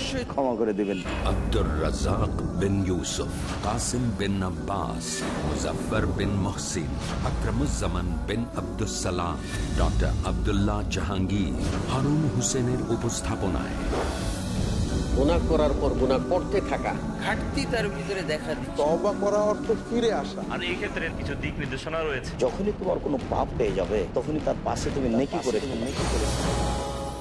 অবশ্যই। ক্ষমা করে দিবেন। আব্দুর রাজাক বিন ইউসুফ কাসিম বিন আব্বাস মুজফার বিন মহসিন আকরমুজ্জামান বিন আব্দুস সালাম ডক্টর আব্দুল্লাহ জাহাঙ্গীর হারুন হোসেনের উপস্থাপনায়। গুণা করার পর গুণা করতে থাকা। ঘাটতি তার ভিতরে দেখা তবা করা অর্থ ফিরে আসা। আর এই ক্ষেত্রে কিছু দিক নির্দেশনা রয়েছে। যখনই তোমার কোনো পাপ পেয়ে যাবে তখনই তার পাশে তুমি নেকি করে নেকি করে।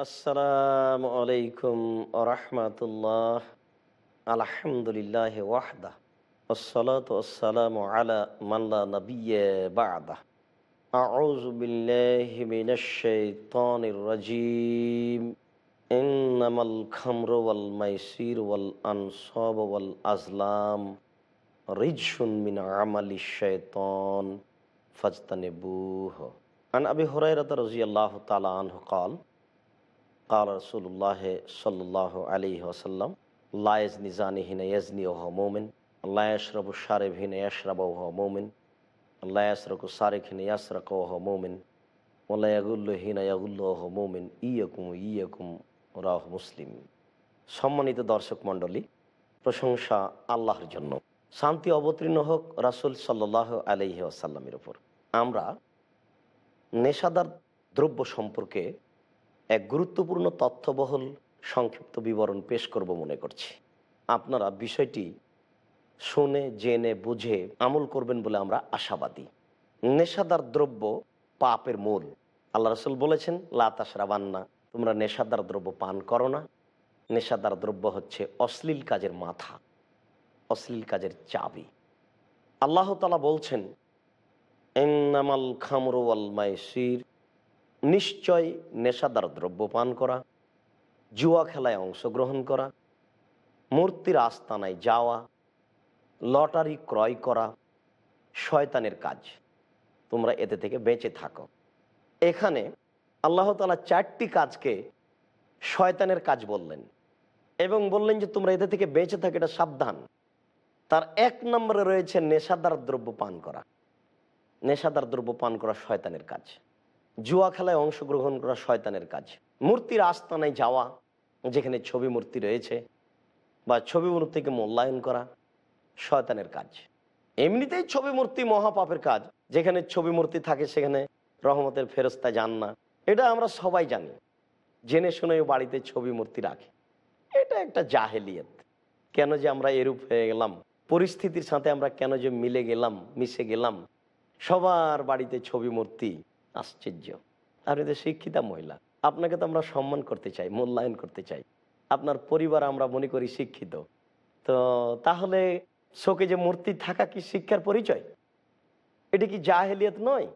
আসসালামু আলাইকুম রহমতুল্লাহ আলহামদুলিল্লাহ ওয়াহদা والصلاة والسلام على من لا نبي بعده أعوذ بالله من الشيطان الرجيم إنما الخمر والميسير والأنصاب والأزلام رجس من عمل الشيطان فاجتنبوه عن أبي هريرة رضي الله تعالى عنه قال কাল রসুল্লাহ সাল্লাহ আলী ওসাল্লাম লায়েজ নিজানি হিনে ওহ মোমেন লায়াসরবু সারেব হিনে ইয়াসরাব ওহ মোমেন লায়াসরকু সারেখ হিনে ইয়াসরাক ওহ মোমেন ওলায়াগুল্লু হিনা ওহ মোমেন ইয়াকুম ইয়াকুম রাহ মুসলিম সম্মানিত দর্শক মণ্ডলী, প্রশংসা আল্লাহর জন্য। শান্তি অবতীর্ণ হোক রাসুল সাল্লাহ আলহি আসাল্লামের ওপর আমরা নেশাদার দ্রব্য সম্পর্কে এক গুরুত্বপূর্ণ তথ্যবহল সংক্ষিপ্ত বিবরণ পেশ করব মনে করছি। আপনারা বিষয়টি শুনে, জেনে, বুঝে আমল করবেন বলে আমরা আশাবাদী। নেশাদার দ্রব্য পাপের মূল। আল্লাহ রসুল বলেছেন লাতাসরাবান্না তোমরা নেশাদার দ্রব্য পান করো না। নেশাদার দ্রব্য হচ্ছে অশ্লীল কাজের মাথা, অশ্লীল কাজের চাবি। আল্লাহ তালা বলছেন এন্নামাল খামরু আল নিশ্চয় নেশাদার দ্রব্য পান করা, জুয়া খেলায় অংশগ্রহণ করা, মূর্তির আস্তানায় যাওয়া, লটারি ক্রয় করা শয়তানের কাজ। তোমরা এতে থেকে বেঁচে থাকো। এখানে আল্লাহ তালা চারটি কাজকে শয়তানের কাজ বললেন এবং বললেন যে তোমরা এতে থেকে বেঁচে থাকো, এটা সাবধান। তার এক নম্বরে রয়েছে নেশাদার দ্রব্য পান করা। নেশাদার দ্রব্য পান করা শয়তানের কাজ। জুয়া খেলায় অংশগ্রহণ করা শয়তানের কাজ। মূর্তির আস্তানায় যাওয়া, যেখানে ছবি মূর্তি রয়েছে, বা ছবি মূর্তিকে মূল্যায়ন করা শয়তানের কাজ। এমনিতেই ছবি মূর্তি মহাপাপের কাজ। যেখানে ছবি মূর্তি থাকে, সেখানে রহমতের ফেরস্তা যান না। এটা আমরা সবাই জানি। জেনে শুনে বাড়িতে ছবি মূর্তি রাখে। এটা একটা জাহেলিয়ত। কেন যে আমরা এরূপ হয়ে গেলাম? পরিস্থিতির সাথে আমরা কেন যে মিলে গেলাম, মিশে গেলাম? সবার বাড়িতে ছবি মূর্তি আশ্চর্য। আর তো শিক্ষিতা মহিলা। আপনাকে তো আমরা সম্মান করতে চাই, মূল্যায়ন করতে চাই। আপনার পরিবার আমরা মনে করি শিক্ষিত। তো তাহলে শোকে যে মূর্তি থাকা কি শিক্ষার পরিচয়? এটা কি জাহেলিয়ত নয়?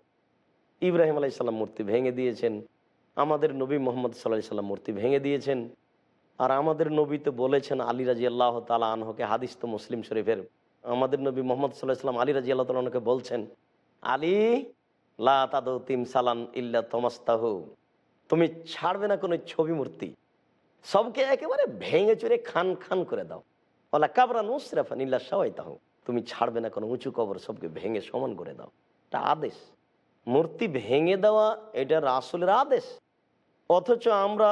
ইব্রাহিম আলাইসাল্লাম মূর্তি ভেঙে দিয়েছেন। আমাদের নবী মোহাম্মদ সাল্লাহ সাল্লাম মূর্তি ভেঙে দিয়েছেন। আর আমাদের নবী তো বলেছেন আলী রাজি আল্লাহ তালা আনহকে, হাদিস তো মুসলিম শরীফের। আমাদের নবী মোহাম্মদ সাল্লাহ সাল্লাম আলী রাজি আল্লাহ তালকে বলছেন, আলী লা তিম সালান ইল্লা তমাস্তাহ। তুমি ছাড়বে না কোনো ছবি মূর্তি। সবকে একেবারে ভেঙে চড়ে খান খান করে দাও। ওলা কাবরা নুসরাফান ইল্লা সবাই তাহ তুমি ছাড়বে না কোনো উঁচু কবর, সবকে ভেঙে সমান করে দাও। এটা আদেশ। মূর্তি ভেঙে দেওয়া, এটা রাসুলের আদেশ। অথচ আমরা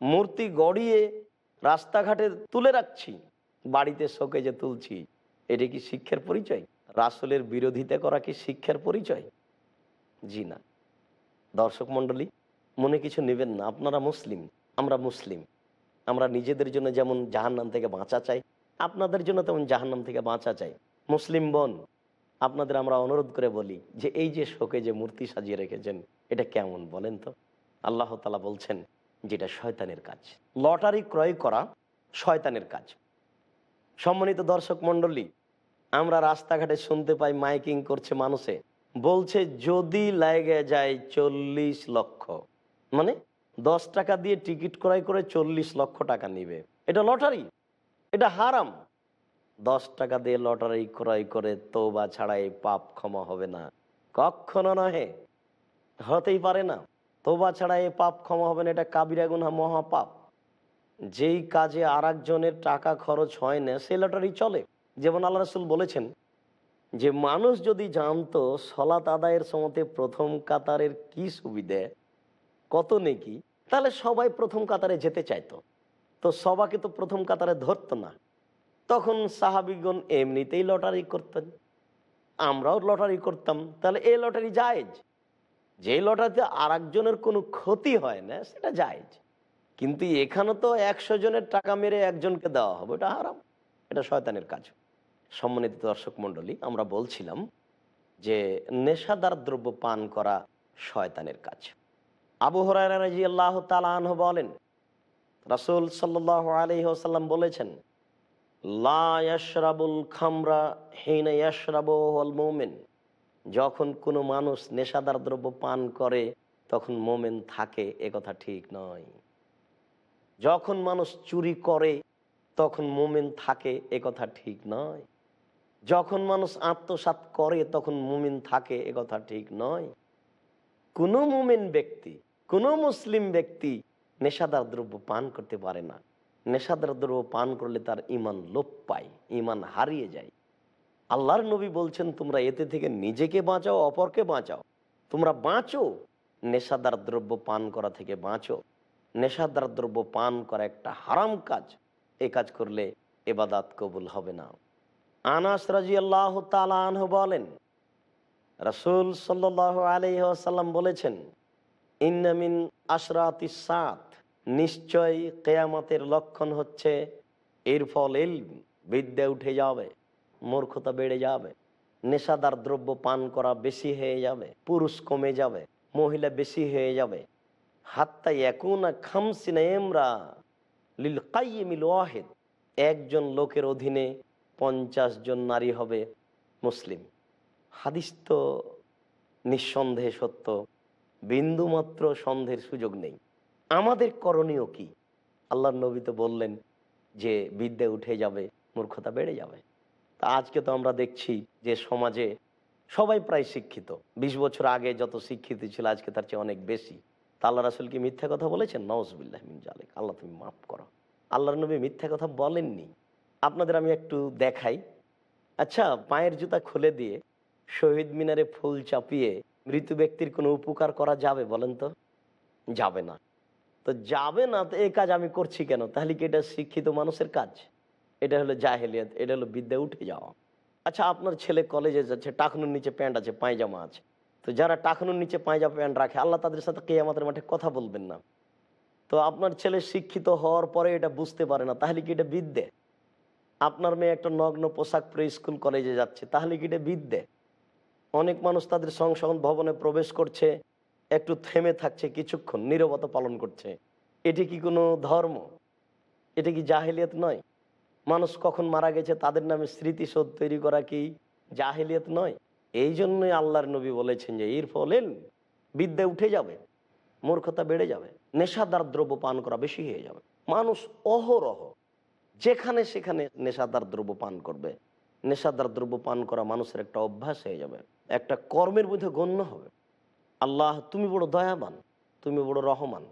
মূর্তি গড়িয়ে রাস্তাঘাটে তুলে রাখছি, বাড়িতে শোকে যে তুলছি। এটা কি শিক্ষার পরিচয়? রাসুলের বিরোধিতা করা কি শিক্ষার পরিচয়? জি না। দর্শক মণ্ডলী, মনে কিছু নেবেন না? আপনারা মুসলিম, আমরা মুসলিম। আমরা নিজেদের জন্য যেমন জাহান্নাম থেকে বাঁচা চাই, আপনাদের জন্য তেমন জাহান্নাম থেকে বাঁচা চাই। মুসলিম বোন, আপনাদের আমরা অনুরোধ করে বলি যে এই যে শোকে যে মূর্তি সাজিয়ে রেখেছেন, এটা কেমন বলেন তো? আল্লাহ তালা বলছেন যেটা শয়তানের কাজ। লটারি ক্রয় করা শয়তানের কাজ। সম্মানিত দর্শক মণ্ডলী, আমরা রাস্তাঘাটে শুনতে পাই মাইকিং করছে মানুষে। বলছে, যদি লাগে যায় চল্লিশ লক্ষ। মানে দশ টাকা দিয়ে টিকিট ক্রয় করে চল্লিশ লক্ষ টাকা নিবে। এটা লটারি, এটা হারাম। দশ টাকা দিয়ে লটারি ক্রয় করে তৌবা ছাড়া এই পাপ ক্ষমা হবে না। কখনো নহে, হতেই পারে না। তোবা ছাড়া এই পাপ ক্ষমা হবে না, এটা কাবিরা গুনা মহাপাপ। যেই কাজে আর টাকা খরচ হয় না, সে লটারি চলে। যেমন আল্লাহ রসুল বলেছেন যে মানুষ যদি জানতো সলাত আদায়ের সময়তে প্রথম কাতারের কি সুবিধে, কত নেকি, তাহলে সবাই প্রথম কাতারে যেতে চাইতো। তো সবাকে তো প্রথম কাতারে ধরতো না। তখন সাহাবিগণ এমনিতেই লটারি করতেন। আমরাও লটারি করতাম। তাহলে এই লটারি জায়েজ? যে লটারিতে আর একজনের কোনো ক্ষতি হয় না, সেটা জায়েজ। কিন্তু এখানে তো একশো জনের টাকা মেরে একজনকে দেওয়া হবে এটা হারাম। এটা শয়তানের কাজ। সম্মানিত দর্শক মণ্ডলী, আমরা বলছিলাম যে নেশাদার দ্রব্য পান করা শয়তানের কাজ। আবু হরাই আল্লাহ তালাহ বলেন, রাসুল সাল্লাহ আলহি আসাল্লাম বলেছেন লাশরাবুল খামরা ইয়াশরাবুল মোমেন। যখন কোনো মানুষ নেশাদার দ্রব্য পান করে, তখন মোমেন থাকে, এ কথা ঠিক নয়। যখন মানুষ চুরি করে, তখন মোমেন থাকে, এ কথা ঠিক নয়। যখন মানুষ আত্মসাত করে, তখন মুমিন থাকে, এ কথা ঠিক নয়। কোনো মুমিন ব্যক্তি, কোনো মুসলিম ব্যক্তি নেশাদার দ্রব্য পান করতে পারে না। নেশাদার দ্রব্য পান করলে তার ইমান লোপ পায় ইমান হারিয়ে যায়। আল্লাহর নবী বলছেন, তোমরা এতে থেকে নিজেকে বাঁচাও, অপরকে বাঁচাও। তোমরা বাঁচো। নেশাদার দ্রব্য পান করা থেকে বাঁচো। নেশাদার দ্রব্য পান করা একটা হারাম কাজ। এ কাজ করলে এবাদাত কবুল হবে না। আনাস রাজি আল্লাহ বলেন, রসুল সাল্লাহ আলহাসাল্লাম বলেছেন ইন্নামিন আশরাতি সাত নিশ্চয় কেয়ামতের লক্ষণ হচ্ছে এর ফল এল বিদ্যা উঠে যাবে, মূর্খতা বেড়ে যাবে, নেশাদার দ্রব্য পান করা বেশি হয়ে যাবে, পুরুষ কমে যাবে, মহিলা বেশি হয়ে যাবে। হাত্তা এখন খামসিনা এমরা লিল কাইমিল ওয়াহেদ, একজন লোকের অধীনে পঞ্চাশ জন নারী হবে মুসলিম। হাদিস তো নিঃসন্দেহে সত্য। বিন্দুমাত্র সন্দেহের সুযোগ নেই। আমাদের করণীয় কি? আল্লাহ নবী তো বললেন যে, বিদ্যা উঠে যাবে, মূর্খতা বেড়ে যাবে। তা আজকে তো আমরা দেখছি যে, সমাজে সবাই প্রায় শিক্ষিত। ২০ বছর আগে যত শিক্ষিত ছিল, আজকে তার চেয়ে অনেক বেশি। তা আল্লাহ রাসুল কি মিথ্যা কথা বলেছেন? নওয়াজবিল্লাহ মিন জালেক আল্লাহ তুমি মাফ করো। আল্লাহর নবী মিথ্যা কথা বলেননি। আপনাদের আমি একটু দেখাই। আচ্ছা পায়ের জুতা খুলে দিয়ে শহীদ মিনারে ফুল চাপিয়ে মৃত ব্যক্তির কোনো উপকার করা যাবে বলেন তো? যাবে না। তো যাবে না, তো এই কাজ আমি করছি কেন? তাহলে কি এটা শিক্ষিত মানুষের কাজ? এটা হলো জাহেলিয়াত, এটা হলো বিদ্যা উঠে যাওয়া। আচ্ছা আপনার ছেলে কলেজে যাচ্ছে, টাকনুর নিচে প্যান্ট আছে, পায়জামা আছে। তো যারা টাকনুর নিচে পায়জামা প্যান্ট রাখে, আল্লাহ তাদের সাথে কে আমাদের মাঠে কথা বলবেন না। তো আপনার ছেলে শিক্ষিত হওয়ার পরে এটা বুঝতে পারে না, তাহলে কি এটা বিদ্যে? আপনার মেয়ে একটা নগ্ন পোশাক পরে স্কুল কলেজে যাচ্ছে, তাহলে কি এটা বিদ্যে? অনেক মানুষ তাদের সংসদ ভবনে প্রবেশ করছে, একটু থেমে থাকছে, কিছুক্ষণ নীরবতা পালন করছে। এটি কি কোনো ধর্ম? এটা কি জাহেলিয়াত নয়? মানুষ কখন মারা গেছে, তাদের নামে স্মৃতিশোধ তৈরি করা কি জাহেলিয়াত নয়? এই জন্যই আল্লাহর নবী বলেছেন যে, এর ফলে বিদ্যা উঠে যাবে, মূর্খতা বেড়ে যাবে, নেশাদার দ্রব্য পান করা বেশি হয়ে যাবে। মানুষ অহরহ যেখানে সেখানে নেশাদার দ্রব্য পান করবে। নেশাদার দ্রব্য পান করা মানুষের একটা অভ্যাস হয়ে যাবে। একটা কর্মের মধ্যে গণ্য হবে। আল্লাহ, তুমি বড় দয়াবান, তুমি বড় রহমান,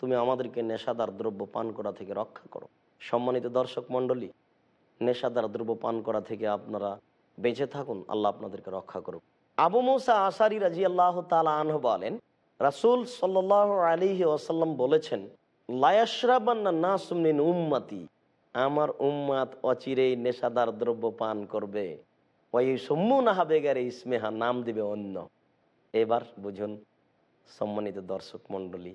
তুমি আমাদেরকে নেশাদার দ্রব্য পান করা থেকে রক্ষা করো। সম্মানিত দর্শক মণ্ডলী, নেশাদার দ্রব্য পান করা থেকে আপনারা বেঁচে থাকুন, আল্লাহ আপনাদেরকে রক্ষা করুক। আবু মৌসা আসারি রাজি আল্লাহ তালহ বলেন, রাসুল সাল্লাহ আলী ওসাল্লাম বলেছেন লায়াসরাবান্না নাসুমিন উম্মাতি আমার উম্মাত অচিরেই নেশাদার দ্রব্য পান করবে। ওই সম্মু নাহা বেগারে ইসমেহা, নাম দিবে অন্য। এবার বুঝুন, সম্মানিত দর্শক মণ্ডলী,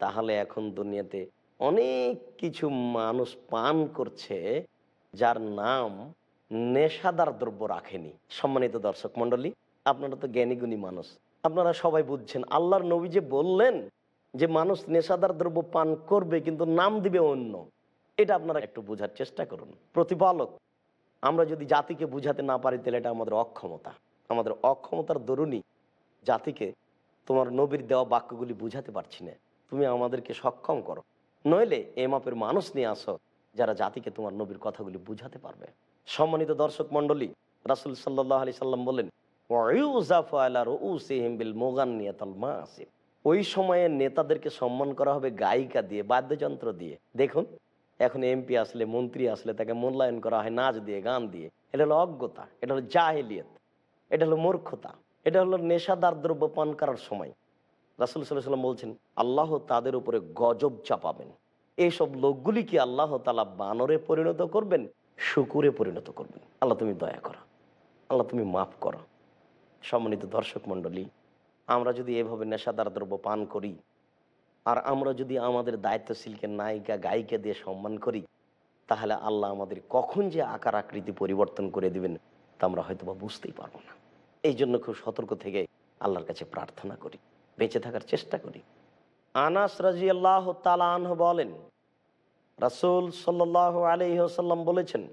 তাহলে এখন দুনিয়াতে অনেক কিছু মানুষ পান করছে যার নাম নেশাদার দ্রব্য রাখেনি। সম্মানিত দর্শক মণ্ডলী, আপনারা তো জ্ঞানীগুণী মানুষ। আপনারা সবাই বুঝছেন, আল্লাহর নবী যে বললেন যে মানুষ নেশাদার দ্রব্য পান করবে কিন্তু নাম দিবে অন্য। এটা আপনারা একটু বোঝার চেষ্টা করুন। প্রতিপালক, আমরা যদি জাতিকে বুঝাতে না পারি, তাহলে এটা আমাদের অক্ষমতা। আমাদের অক্ষমতার দরুনই জাতিকে তোমার নবীর দেওয়া বাক্যগুলি বুঝাতে পারছি না। তুমি আমাদেরকে সক্ষম করো। নইলে এ মাপের মানুষ নিয়ে আসো, যারা জাতিকে তোমার নবীর কথাগুলি বুঝাতে পারবে। সম্মানিত দর্শক মন্ডলী রাসুল সাল্লাহ আলি সাল্লাম বলেন ওই সময়ে নেতাদেরকে সম্মান করা হবে গায়িকা দিয়ে, বাদ্যযন্ত্র দিয়ে। দেখুন এখন এমপি আসলে, মন্ত্রী আসলে তাকে মূল্যায়ন করা হয় নাচ দিয়ে, গান দিয়ে। এটা হলো অজ্ঞতা, এটা হলো জাহেলিয়ত, এটা হলো মূর্খতা, এটা হলো নেশাদার দ্রব্য পান করার সময়। রাসুল সাল্লাম বলছেন, আল্লাহ তাদের উপরে গজব চাপাবেন। এইসব লোকগুলিকে আল্লাহ তালা বানরে পরিণত করবেন, শুকুরে পরিণত করবেন। আল্লাহ তুমি দয়া করো, আল্লাহ তুমি মাফ করো। সম্মানিত দর্শক মণ্ডলী, আমরা যদি এভাবে নেশাদার দ্রব্য পান করি আর আমরা যদি আমাদের দায়িত্বশীলকে, নায়িকা, গায়িকা দিয়ে সম্মান করি, তাহলে আল্লাহ আমাদের কখন যে আকার আকৃতি পরিবর্তন করে দিবেন, তা আমরা হয়তো বা বুঝতেই পারব না। এই জন্য খুব সতর্ক থেকে আল্লাহর কাছে প্রার্থনা করি, বেঁচে থাকার চেষ্টা করি। আনাস রাজি আল্লাহ তালাহ বলেন, রাসুল সাল্লাহ আলহ্লাম বলেছেন,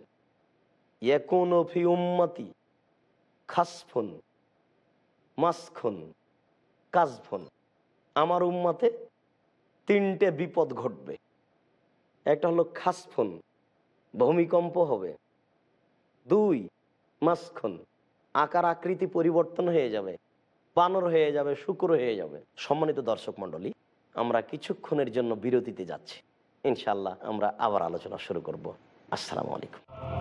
ইয়কুন খাসফুন, মাসখুন, কাজফুন। আমার উম্মাতে তিনটে বিপদ ঘটবে। একটা হলো খাসফুন, ভূমিকম্প হবে। দুই, মাসখুন, আকার আকৃতি পরিবর্তন হয়ে যাবে, বানর হয়ে যাবে, শুক্র হয়ে যাবে। সম্মানিত দর্শক মণ্ডলী, আমরা কিছুক্ষণের জন্য বিরতিতে যাচ্ছি। ইনশাল্লাহ আমরা আবার আলোচনা শুরু করব। আসসালামু আলাইকুম।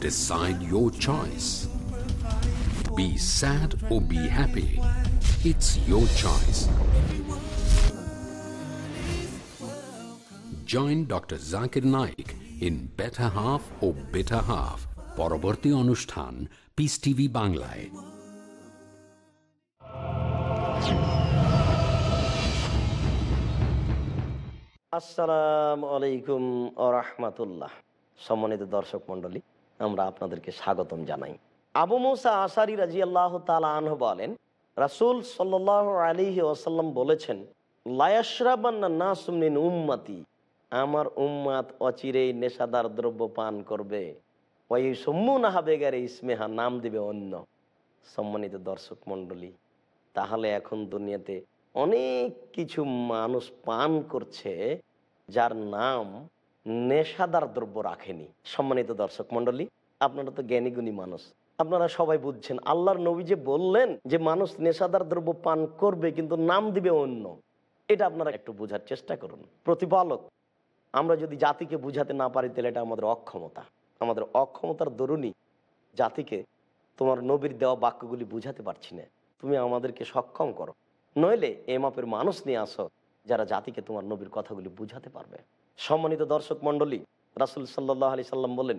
decide your choice be sad or be happy it's your choice Join Dr. Zakir Naik in Better Half or Bitter Half. পরবর্তী অনুষ্ঠান পিস টিভি বাংলায় আসসালামু আলাইকুম আরহামাতুল্লাহ সম্মানিত দর্শক মণ্ডলী আমরা আপনাদেরকে স্বাগতম জানাই। আবু মুসা আসারি রাজি আল্লাহ আনহ বলেন, রাসুল সাল্লাহ আলী ওসাল্লাম বলেছেন লায়াসরাবান্না নাসুমিন উম্মাতি, আমার উম্মাত অচিরেই নেশাদার দ্রব্য পান করবে। ওই সম্মুনাহা বেগারে ইসমেহা নাম দিবে অন্য। সম্মানিত দর্শক মণ্ডলী, তাহলে এখন দুনিয়াতে অনেক কিছু মানুষ পান করছে, যার নাম নেশাদার দ্রব্য রাখেনি। সম্মানিত দর্শক মন্ডলী আপনারা তো জ্ঞানীগুণী মানুষ। আপনারা সবাই বুঝছেন, আল্লাহর নবী যে বললেন যে মানুষ নেশাদার দ্রব্য পান করবে কিন্তু নাম দিবে অন্য, এটা আপনারা একটু বোঝার চেষ্টা করুন। প্রতিপালক, আমরা যদি জাতিকে বুঝাতে না পারি, তাহলে এটা আমাদের অক্ষমতা। আমাদের অক্ষমতার দরুনই জাতিকে তোমার নবীর দেওয়া বাক্যগুলি বুঝাতে পারছি না। তুমি আমাদেরকে সক্ষম করো। নইলে এ মাপের মানুষ নিয়ে আসো যারা জাতিকে তোমার নবীর কথাগুলি বুঝাতে পারবে। সম্মানিত দর্শক মন্ডলী রাসুল সাল্লাহ আলি সাল্লাম বলেন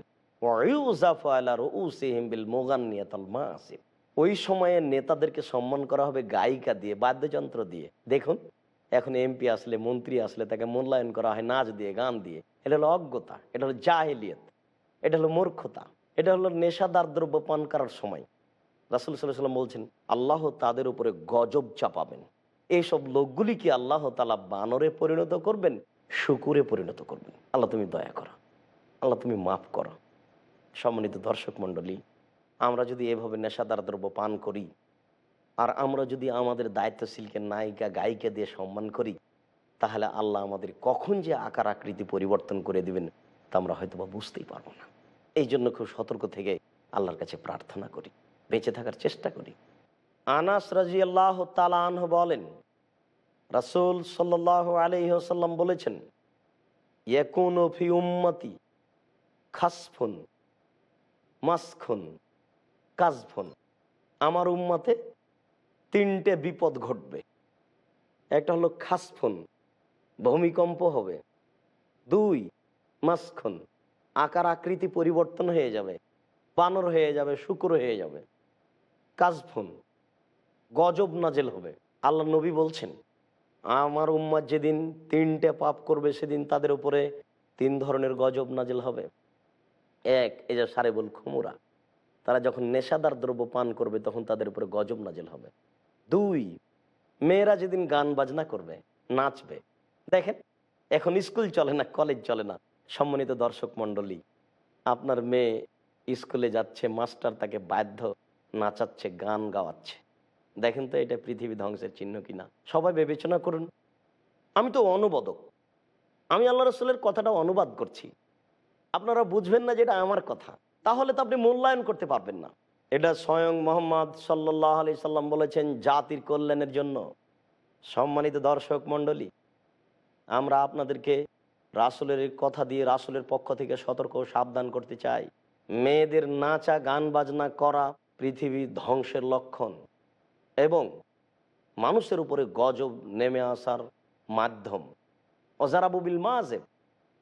ওই সময়ে নেতাদেরকে সম্মান করা হবে গায়িকা দিয়ে, বাদ্যযন্ত্র দিয়ে। দেখুন, এখন এমপি আসলে, মন্ত্রী আসলে, তাকে মূল্যায়ন করা হয় নাচ দিয়ে, গান দিয়ে। এটা হলো অজ্ঞতা, এটা হলো জাহেলিয়ত, এটা হলো মূর্খতা, এটা হলো নেশাদার দ্রব্য পান করার সময়। রাসুল সাল্লাম বলছেন, আল্লাহ তাদের উপরে গজব চাপাবেন। এইসব লোকগুলিকে আল্লাহ তালা বানরে পরিণত করবেন? শুকুরে পরিণত করবেন। আল্লাহ তুমি দয়া করো। আল্লাহ তুমি মাফ করো। সম্মানিত দর্শক মণ্ডলী, আমরা যদি এভাবে নেশাদার দ্রব্য পান করি, আর আমরা যদি আমাদের দায়িত্বশীলকে নায়িকা, গায়িকা দিয়ে সম্মান করি, তাহলে আল্লাহ আমাদের কখন যে আকার আকৃতি পরিবর্তন করে দিবেন, তা আমরা হয়তো বা বুঝতেই পারব না। এই জন্য খুব সতর্ক থেকে আল্লাহর কাছে প্রার্থনা করি। বেঁচে থাকার চেষ্টা করি। আনাস রাজি আল্লাহ তালাহ বলেন রাসুল সাল্লাহ আলহ্লাম বলেছেন, ইয়কুন ফি উম্মতি খাসফুন, মাসখুন, কাজফুন। আমার উম্মাতে তিনটে বিপদ ঘটবে। একটা হলো খাসফুন, ভূমিকম্প হবে। দুই, মাসখুন। আকার আকৃতি পরিবর্তন হয়ে যাবে। বানর হয়ে যাবে, শুক্র হয়ে যাবে। কাজফুন, গজব নাজেল হবে। আল্লাহ নবী বলছেন আমার উম্মাদ যেদিন তিনটে পাপ করবে, সেদিন তাদের উপরে তিন ধরনের গজব নাজেল হবে। এক, এই যে সারেবুল খুমুরা, তারা যখন নেশাদার দ্রব্য পান করবে, তখন তাদের উপরে গজব নাজেল হবে। দুই, মেয়েরা যেদিন গান বাজনা করবে, নাচবে, দেখেন, এখন স্কুল চলে না, কলেজ চলে না, সম্মানিত দর্শক মণ্ডলী, আপনার মেয়ে স্কুলে যাচ্ছে, মাস্টার তাকে বাধ্য নাচাচ্ছে, গান গাওয়াচ্ছে। দেখেন তো এটা পৃথিবী ধ্বংসের চিহ্ন কিনা। সবাই বিবেচনা করুন। আমি তো অনুবাদক। আমি আল্লাহ রসুলের কথাটা অনুবাদ করছি। আপনারা বুঝবেন না যেটা আমার কথা। তাহলে তো আপনি মূল্যায়ন করতে পারবেন না। এটা স্বয়ং মোহাম্মদ সাল্লাহ আলি সাল্লাম বলেছেন, জাতির কল্যাণের জন্য। সম্মানিত দর্শক মণ্ডলী, আমরা আপনাদেরকে রাসুলের কথা দিয়ে রাসুলের পক্ষ থেকে সতর্ক সাবধান করতে চাই। মেয়েদের নাচা, গান বাজনা করা পৃথিবী ধ্বংসের লক্ষণ। এবং মানুষের উপরে গজব নেমে আসার মাধ্যম। অজারাবুবিল মাজেব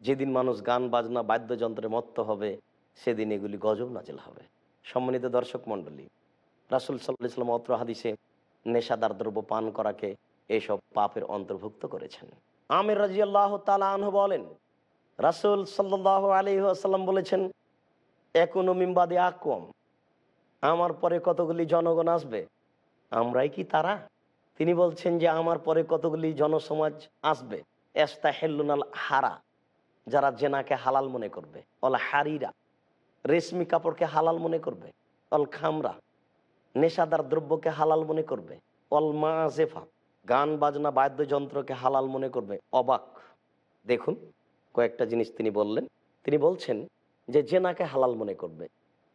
যেদিন মানুষ গান বাজনা বাদ্যযন্ত্রে মত্ত হবে, সেদিন এগুলি গজব নাজেল হবে। সম্মানিত দর্শক মণ্ডলী, রাসুল সাল্লাহ ইসলাম অত্র হাদিসে নেশাদার দ্রব্য পান করাকে এসব পাপের অন্তর্ভুক্ত করেছেন। আমির রাজি আল্লাহ তালাহ বলেন, রাসুল সাল্লাহ আলী আসাল্লাম বলেছেন একুনো মিম্বাদে আকম আমার পরে কতগুলি জনগণ আসবে আমরাই কি তারা? তিনি বলছেন যে, আমার পরে কতগুলি জনসমাজ আসবে? এস্তা হেল্লুনাল হারা, যারা জেনাকে হালাল মনে করবে। অল হারিরা, রেশমি কাপড়কে হালাল মনে করবে। অল খামরা, নেশাদার দ্রব্যকে হালাল মনে করবে। অল মাজেফা গান বাজনা বাদ্যযন্ত্রকে হালাল মনে করবে। অবাক। দেখুন, কয়েকটা জিনিস তিনি বললেন। তিনি বলছেন যে, জেনাকে হালাল মনে করবে।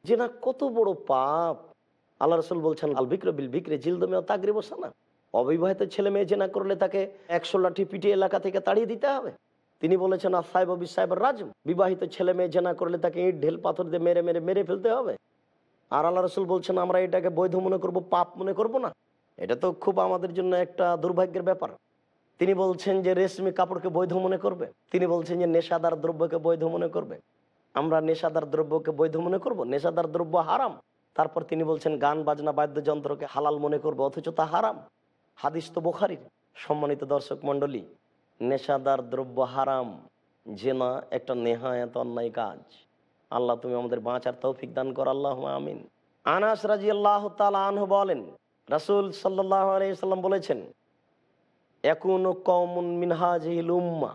জেনা কত বড় পাপ। আল্লাহ রসুল বলছেন, আল বিক্র বিল বিক্রে জিলদমে তাগরি বসানা অবিবাহিত ছেলে মেয়ে জেনা করলে তাকে একশো লাঠি পিটি এলাকা থেকে তাড়িয়ে দিতে হবে। তিনি বলেছেন আর সাহেব অবি সাহেব রাজম। বিবাহিত ছেলে মেয়ে জেনা করলে তাকে ইট, ঢেল, পাথর দিয়ে মেরে মেরে মেরে ফেলতে হবে। আর আল্লাহ রসুল বলছেন, আমরা এটাকে বৈধ মনে করব, পাপ মনে করব না। এটা তো খুব আমাদের জন্য একটা দুর্ভাগ্যের ব্যাপার। তিনি বলছেন যে, রেশমি কাপড়কে বৈধ মনে করবে। তিনি বলছেন যে, নেশাদার দ্রব্যকে বৈধ মনে করবে। আমরা নেশাদার দ্রব্যকে বৈধ মনে করব? নেশাদার দ্রব্য হারাম। তারপর তিনি বলছেন, গান, বাজনা, বাদ্যযন্ত্রকে হালাল মনে করব, অথচ তা হারাম। হাদিস তো বোখারির। সম্মানিত দর্শক মণ্ডলী, নেশাদার দ্রব্য হারাম, জেনা একটা নেহায়াত অন্যায় কাজ। আল্লাহ তুমি আমাদের বাঁচার তৌফিক দান কর আল্লাহ আমিন। আনাস রাজি আল্লাহ আনহ বলেন, রাসুল সাল্লাহ আলাইসাল্লাম বলেছেন একুন কমন মিনহাজিল উম্মা।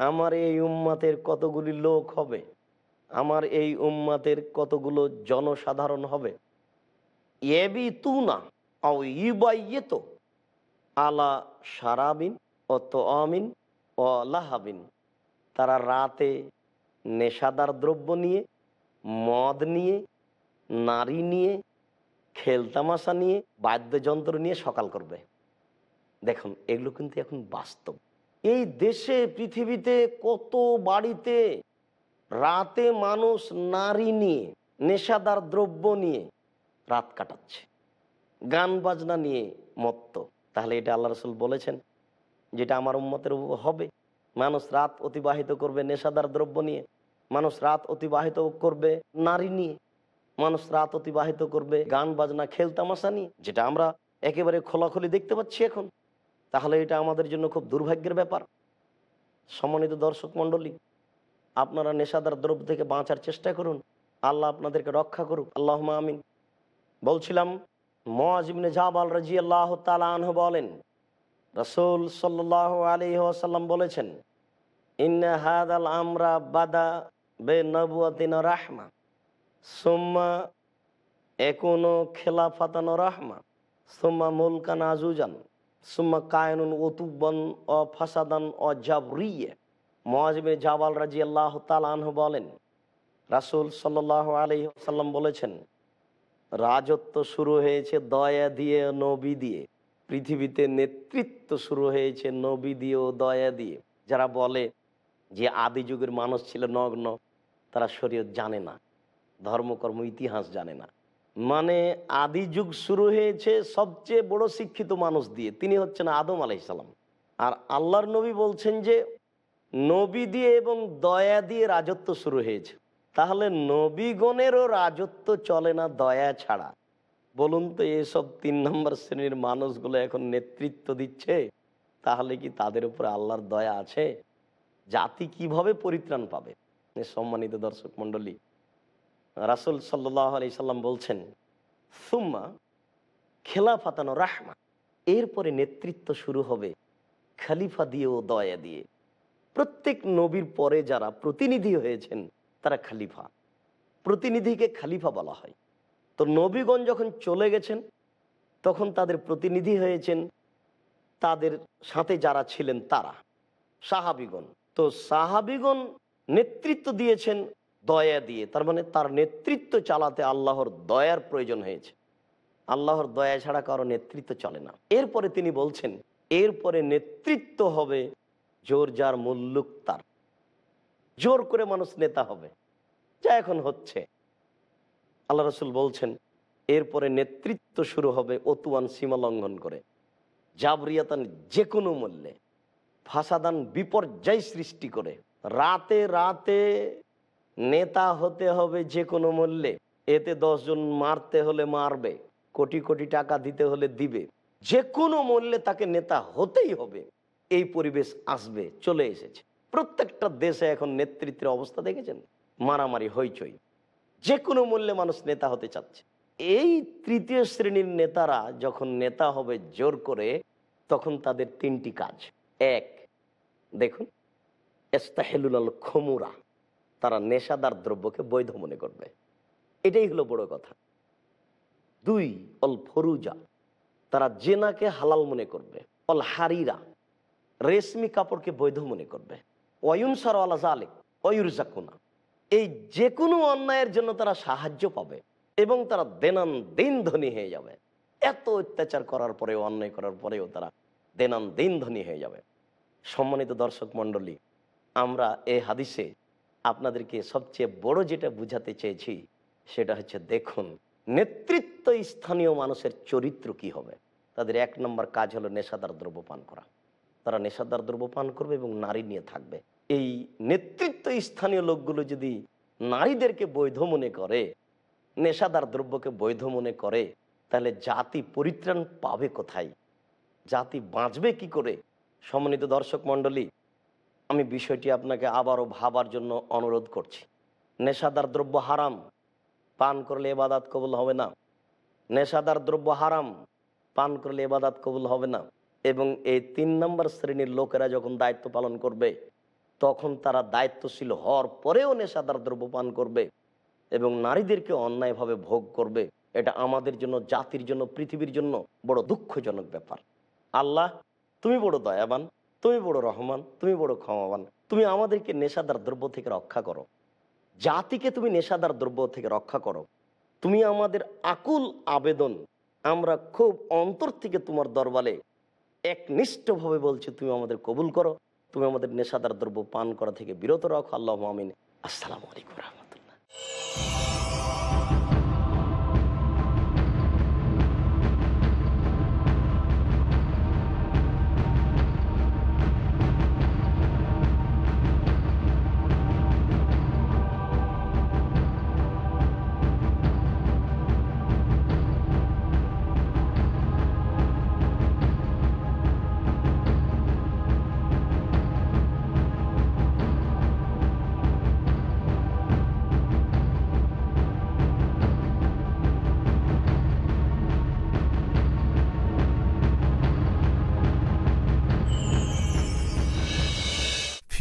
আমার এই উম্মাতের কতগুলি লোক হবে? আমার এই উম্মাতের কতগুলো জনসাধারণ হবে? এবি তু না ইবাইয়েত আলা সারাবিন ও তো আমিন ও লাহাবিন। তারা রাতে নেশাদার দ্রব্য নিয়ে, মদ নিয়ে, নারী নিয়ে, খেলতামাশা নিয়ে, বাদ্যযন্ত্র নিয়ে সকাল করবে। দেখুন, এগুলো কিন্তু এখন বাস্তব। এই দেশে, পৃথিবীতে কত বাড়িতে রাতে মানুষ নারী নিয়ে, নেশাদার দ্রব্য নিয়ে রাত কাটাচ্ছে। গান বাজনা নিয়ে মত্ত। তাহলে এটা আল্লাহ রসুল বলেছেন যেটা আমার উম্মতের হবে। মানুষ রাত অতিবাহিত করবে নেশাদার দ্রব্য নিয়ে, মানুষ রাত অতিবাহিত করবে নারী নিয়ে, মানুষ রাত অতিবাহিত করবে গান বাজনা খেলতামাশা নিয়ে, যেটা আমরা একেবারে খোলাখুলি দেখতে পাচ্ছি এখন। তাহলে এটা আমাদের জন্য খুব দুর্ভাগ্যের ব্যাপার। সম্মানিত দর্শক মণ্ডলী আপনারা নেশাদার দ্রব্য থেকে বাঁচার চেষ্টা করুন। আল্লাহ আপনাদেরকে রক্ষা করুক। আল্লাহ আমিন। বলছিলাম মজিবনে জাবাল রাজি আল্লাহ তালাহ বলেন, রসুল সাল্লাহ আলী আসাল্লাম বলেছেন, ইন্না হাদ আল আমরা বাদা বে নবুয়াতিন রাহমা, সোম্মা একুনো খেলাফাতানো রাহমা, সোম্মা মুলকান আজুজান সুম্মা কায়নুন ওতুবন অ ফাসাদান অ জাবরিয়ে। মহাজবে জাবাল রাজি আল্লাহ তালাহ বলেন, রাসুল সাল্লাহ আলী সাল্লাম বলেছেন, রাজত্ব শুরু হয়েছে দয়া দিয়ে, নবী দিয়ে। পৃথিবীতে নেতৃত্ব শুরু হয়েছে নবী দিয়ে ও দয়া দিয়ে। যারা বলে যে আদি যুগের মানুষ ছিল নগ্ন, তারা শরীয়ত জানে না, ধর্মকর্ম, ইতিহাস জানে না। মানে আদি যুগ শুরু হয়েছে সবচেয়ে বড় শিক্ষিত মানুষ দিয়ে, তিনি হচ্ছেন আদম আলাইসাল্লাম আর আল্লাহর নবী বলছেন যে নবী দিয়ে এবং দয়া দিয়ে রাজত্ব শুরু হয়েছে। তাহলে নবীগণেরও রাজত্ব চলে না দয়া ছাড়া? বলুন তো, এসব তিন নম্বর শ্রেণির মানুষগুলো এখন নেতৃত্ব দিচ্ছে, তাহলে কি তাদের উপরে আল্লাহর দয়া আছে? জাতি কীভাবে পরিত্রাণ পাবে? সম্মানিত দর্শক মন্ডলী রাসুল সাল্লাহ আলি সাল্লাম বলছেন, সুম্মা খেলা ফাতানো রাহমা। এরপরে নেতৃত্ব শুরু হবে খালিফা দিয়ে ও দয়া দিয়ে। প্রত্যেক নবীর পরে যারা প্রতিনিধি হয়েছেন, তারা খালিফা। প্রতিনিধিকে খালিফা বলা হয়। তো নবীগণ যখন চলে গেছেন, তখন তাদের প্রতিনিধি হয়েছেন, তাদের সাথে যারা ছিলেন তারা। সাহাবিগণ। তো সাহাবিগণ নেতৃত্ব দিয়েছেন, দয়া দিয়ে। তার মানে তার নেতৃত্ব চালাতে আল্লাহর দয়ার প্রয়োজন হয়েছে। আল্লাহর দয়া ছাড়া কারও নেতৃত্ব চলে না। এরপরে তিনি বলছেন, এরপরে নেতৃত্ব হবে জোর যার মুল্লুক তার। জোর করে মানুষ নেতা হবে। যা এখন হচ্ছে। আল্লাহ রসুল বলছেন, এরপরে নেতৃত্ব শুরু হবে অতুয়ান সীমা লঙ্ঘন করে। জাবরিয়াতান যে কোনো মূল্যে ফাসাদান বিপর্যয় সৃষ্টি করে। রাতে রাতে নেতা হতে হবে যে কোনো মূল্যে। এতে দশজন মারতে হলে মারবে, কোটি কোটি টাকা দিতে হলে দিবে। যে কোনো মূল্যে তাকে নেতা হতেই হবে। এই পরিবেশ আসবে, চলে এসেছে। প্রত্যেকটা দেশে এখন নেতৃত্বের অবস্থা দেখেছেন? মারামারি, হইচই। যে কোনো মূল্যে মানুষ নেতা হতে চাচ্ছে। এই তৃতীয় শ্রেণির নেতারা যখন নেতা হবে জোর করে, তখন তাদের তিনটি কাজ। এক, দেখুন এস্তাহেলুল খমুরা। তারা নেশাদার দ্রব্যকে বৈধ মনে করবে। এটাই হলো বড় কথা। দুই, অল ফরুজা। তারা জেনাকে হালাল মনে করবে। অল হারিরা। রেশমি কাপড়কে বৈধ মনে করবে। অয়ুন সার আলা জালেক, অয়ুরজাকুনা। এই যে কোনো অন্যায়ের জন্য তারা সাহায্য পাবে এবং তারা দেনান দিন ধনী হয়ে যাবে। এত অত্যাচার করার পরেও, অন্যায় করার পরেও তারা দেনান দিন ধনী হয়ে যাবে। সম্মানিত দর্শক মণ্ডলী, আমরা এই হাদিসে আপনাদেরকে সবচেয়ে বড় যেটা বুঝাতে চেয়েছি, সেটা হচ্ছে দেখুন, নেতৃত্ব স্থানীয় মানুষের চরিত্র কি হবে? তাদের এক নম্বর কাজ হলো নেশাদার দ্রব্য পান করা। তারা নেশাদার দ্রব্য পান করবে এবং নারী নিয়ে থাকবে। এই নেতৃত্ব স্থানীয় লোকগুলো যদি নারীদেরকে বৈধ মনে করে, নেশাদার দ্রব্যকে বৈধ মনে করে, তাহলে জাতি পরিত্রাণ পাবে কোথায়? জাতি বাঁচবে কি করে? সম্মানিত দর্শক মণ্ডলী, আমি বিষয়টি আপনাকে আবারও ভাবার জন্য অনুরোধ করছি। নেশাদার দ্রব্য হারাম, পান করলে এবাদাত কবুল হবে না। নেশাদার দ্রব্য হারাম, পান করলে এবাদাত কবুল হবে না। এবং এই তিন নম্বর শ্রেণির লোকেরা যখন দায়িত্ব পালন করবে, তখন তারা দায়িত্বশীল হওয়ার পরেও নেশাদার দ্রব্য পান করবে এবং নারীদেরকে অন্যায়ভাবে ভোগ করবে। এটা আমাদের জন্য, জাতির জন্য, পৃথিবীর জন্য বড় দুঃখজনক ব্যাপার। আল্লাহ, তুমি বড় দয়াবান, তুমি বড় রহমান, তুমি বড় ক্ষমাবান, তুমি আমাদেরকে নেশাদার দ্রব্য থেকে রক্ষা করো। জাতিকে তুমি নেশাদার দ্রব্য থেকে রক্ষা করো। তুমি আমাদের আকুল আবেদন, আমরা খুব অন্তর থেকে তোমার দরবারে একনিষ্ঠভাবে বলছি, তুমি আমাদের কবুল করো, তুমি আমাদের নেশাদার দ্রব্য পান করা থেকে বিরত রাখো, আল্লাহ আমিন। আসসালামু আলাইকুম রহমতুল্লাহ।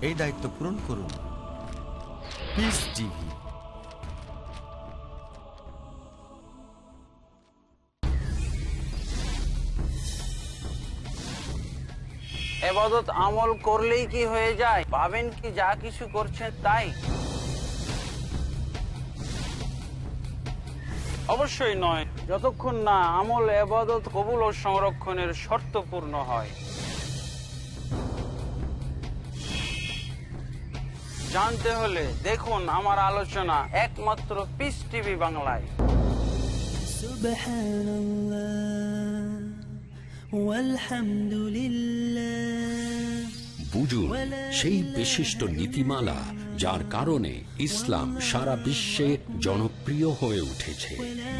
এই দায়িত্ব পূরণ করুন। পিস টিভি এবাদত আমল করলেই কি হয়ে যায়? ভাবেন কি যা কিছু করছেন তাই? অবশ্যই নয়। যতক্ষণ না আমল, এবাদত, কবুল ও সংরক্ষণের শর্ত পূর্ণ হয়। জানতে হলে দেখুন আমার আলোচনা একমাত্র পিস টিভি বাংলায়। সেই বিশিষ্ট নীতিমালা যার কারণে ইসলাম সারা বিশ্বে জনপ্রিয় হয়ে উঠেছে।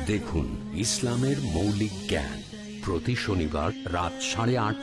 দেখুন ইসলামের মৌলিক জ্ঞান। প্রতি শনিবার রাত সাড়ে আটটা